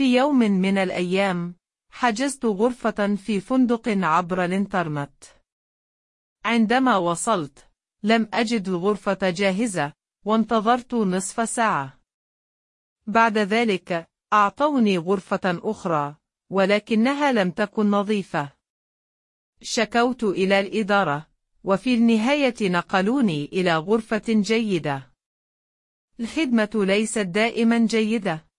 في يوم من الأيام حجزت غرفة في فندق عبر الإنترنت. عندما وصلت لم أجد الغرفة جاهزة وانتظرت نصف ساعة. بعد ذلك أعطوني غرفة أخرى ولكنها لم تكن نظيفة. شكوت إلى الإدارة وفي النهاية نقلوني إلى غرفة جيدة. الخدمة ليست دائما جيدة.